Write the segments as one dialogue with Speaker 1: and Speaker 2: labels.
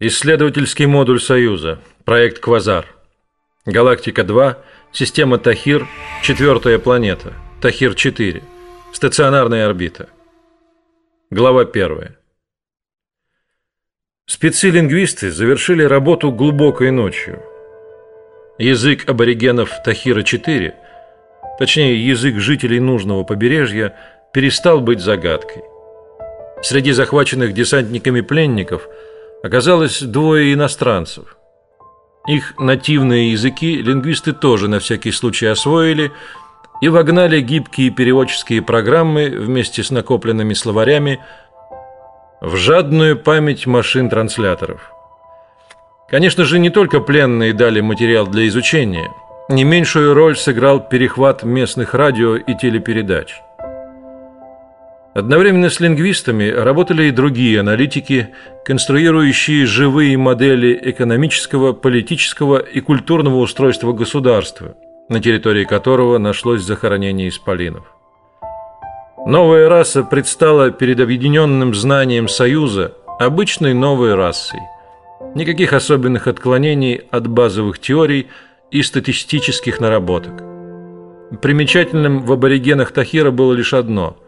Speaker 1: Исследовательский модуль Союза. Проект Квазар. Галактика-2. Система Тахир. Четвертая планета. Тахир-4. Стационарная орбита. Глава 1. Спецы-лингвисты завершили работу глубокой ночью. Язык аборигенов Тахира-4, точнее язык жителей нужного побережья, перестал быть загадкой. Среди захваченных десантниками пленников – оказалось двое иностранцев. Их нативные языки лингвисты тоже на всякий случай освоили и вогнали гибкие переводческие программы вместе с накопленными словарями в жадную память машин-трансляторов. Конечно же, не только пленные дали материал для изучения. Не меньшую роль сыграл перехват местных радио и телепередач. Одновременно с лингвистами работали и другие аналитики, конструирующие живые модели экономического, политического и культурного устройства государства, на территории которого нашлось захоронение исполинов. Новая раса предстала перед объединенным знанием Союза обычной новой расой. Никаких особенных отклонений от базовых теорий и статистических наработок. Примечательным в аборигенах Тахира было лишь одно –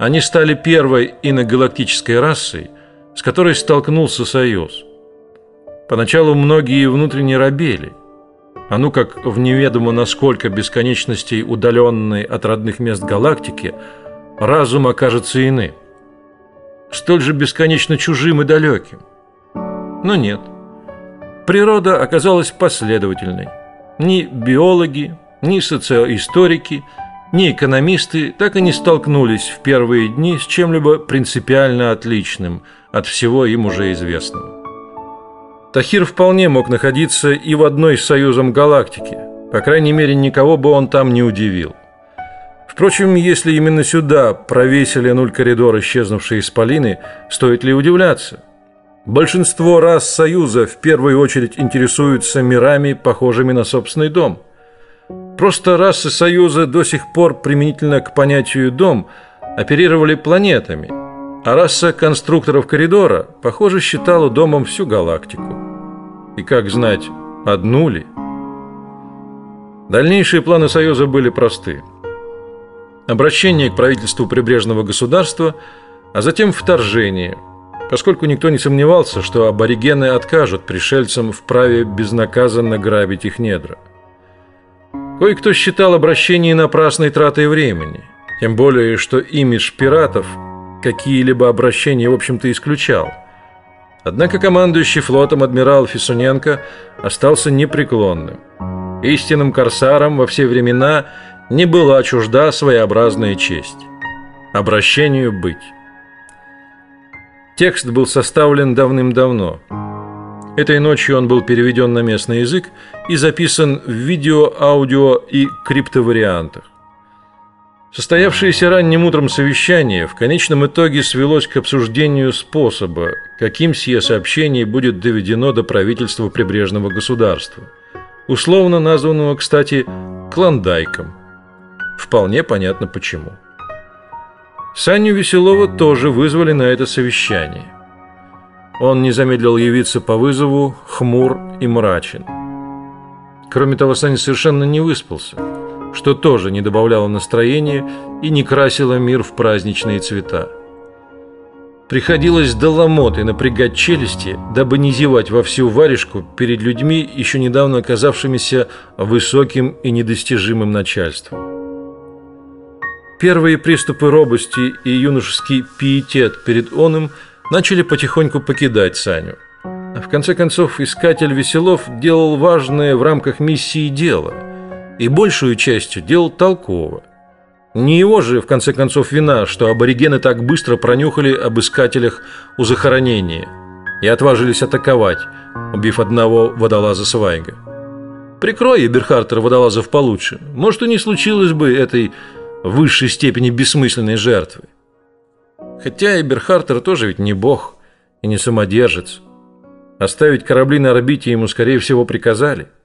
Speaker 1: они стали первой иногалактической расой, с которой столкнулся Союз. Поначалу многие внутренне робели. А ну как в неведомо насколько бесконечностей удаленной от родных мест галактики разум окажется иным. Столь же бесконечно чужим и далеким. Но нет. Природа оказалась последовательной. Ни биологи, ни социоисторики – ни экономисты так и не столкнулись в первые дни с чем-либо принципиально отличным от всего им уже известного. Тахир вполне мог находиться и в одной с Союзом галактики, по крайней мере, никого бы он там не удивил. Впрочем, если именно сюда провесили нуль коридор исчезнувшие исполины, стоит ли удивляться? Большинство рас Союза в первую очередь интересуются мирами, похожими на собственный дом – Просто расы Союза до сих пор применительно к понятию «дом» оперировали планетами, а раса конструкторов коридора, похоже, считала домом всю галактику. И как знать, одну ли? Дальнейшие планы Союза были просты. Обращение к правительству прибрежного государства, а затем вторжение, поскольку никто не сомневался, что аборигены откажут пришельцам в праве безнаказанно грабить их недра. Кое-кто считал обращение напрасной тратой времени, тем более, что имидж пиратов какие-либо обращения, в общем-то, исключал. Однако командующий флотом адмирал Фисуненко остался непреклонным. Истинным корсарам во все времена не была чужда своеобразная честь. Обращению быть. Текст был составлен давным-давно – Этой ночью он был переведен на местный язык и записан в видео, аудио и криптовариантах. Состоявшееся ранним утром совещание в конечном итоге свелось к обсуждению способа, каким сие сообщение будет доведено до правительства прибрежного государства, условно названного, кстати, Клондайком. Вполне понятно почему. Саню Веселова тоже вызвали на это совещание – он не замедлил явиться по вызову, хмур и мрачен. Кроме того, Саня совершенно не выспался, что тоже не добавляло настроения и не красило мир в праздничные цвета. Приходилось до ломоты напрягать челюсти, дабы не зевать во всю варежку перед людьми, еще недавно оказавшимися высоким и недостижимым начальством. Первые приступы робости и юношеский пиетет перед оным – начали потихоньку покидать Саню. В конце концов, искатель Веселов делал важное в рамках миссии дело, и большую частью делал толково. Не его же, в конце концов, вина, что аборигены так быстро пронюхали об искателях у захоронения и отважились атаковать, убив одного водолаза Свайга. Прикрой Эберхартер водолазов получше, может, и не случилось бы этой высшей степени бессмысленной жертвы. Хотя Эберхартер тоже ведь не бог и не самодержец. Оставить корабли на орбите ему, скорее всего, приказали –